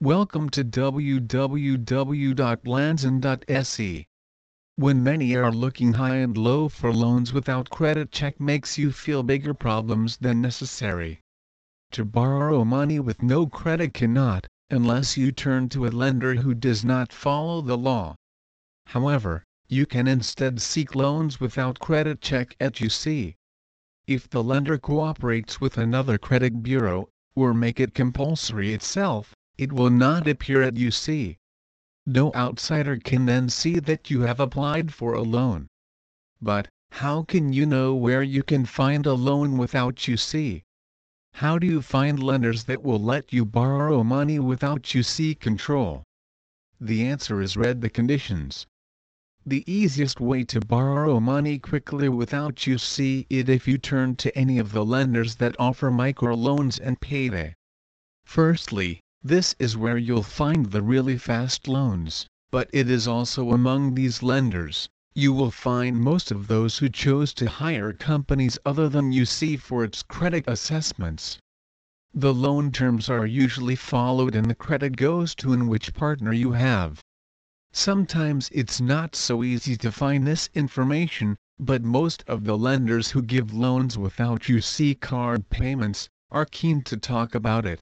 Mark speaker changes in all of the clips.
Speaker 1: Welcome to www.lanzon.se. When many are looking high and low for loans without credit check makes you feel bigger problems than necessary. To borrow money with no credit cannot, unless you turn to a lender who does not follow the law. However, you can instead seek loans without credit check at UC. If the lender cooperates with another credit bureau, or make it compulsory itself, it will not appear at UC. No outsider can then see that you have applied for a loan. But, how can you know where you can find a loan without UC? How do you find lenders that will let you borrow money without UC control? The answer is read the conditions. The easiest way to borrow money quickly without UC it if you turn to any of the lenders that offer microloans and payday. Firstly, this is where you'll find the really fast loans, but it is also among these lenders, you will find most of those who chose to hire companies other than UC for its credit assessments. The loan terms are usually followed and the credit goes to in which partner you have. Sometimes it's not so easy to find this information, but most of the lenders who give loans without UC card payments are keen to talk about it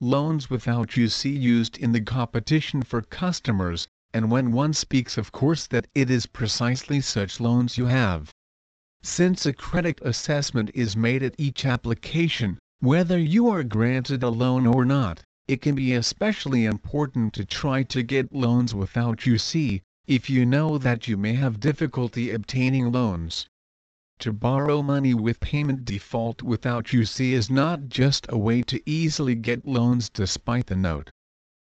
Speaker 1: loans without UC used in the competition for customers, and when one speaks of course that it is precisely such loans you have. Since a credit assessment is made at each application, whether you are granted a loan or not, it can be especially important to try to get loans without UC, if you know that you may have difficulty obtaining loans. To borrow money with payment default without UC is not just a way to easily get loans despite the note.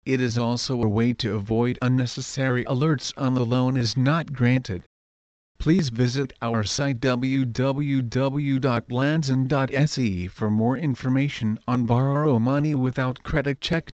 Speaker 1: It is also a way to avoid unnecessary alerts on the loan is not granted. Please visit our site www.lanzon.se for more information on borrow money without credit check.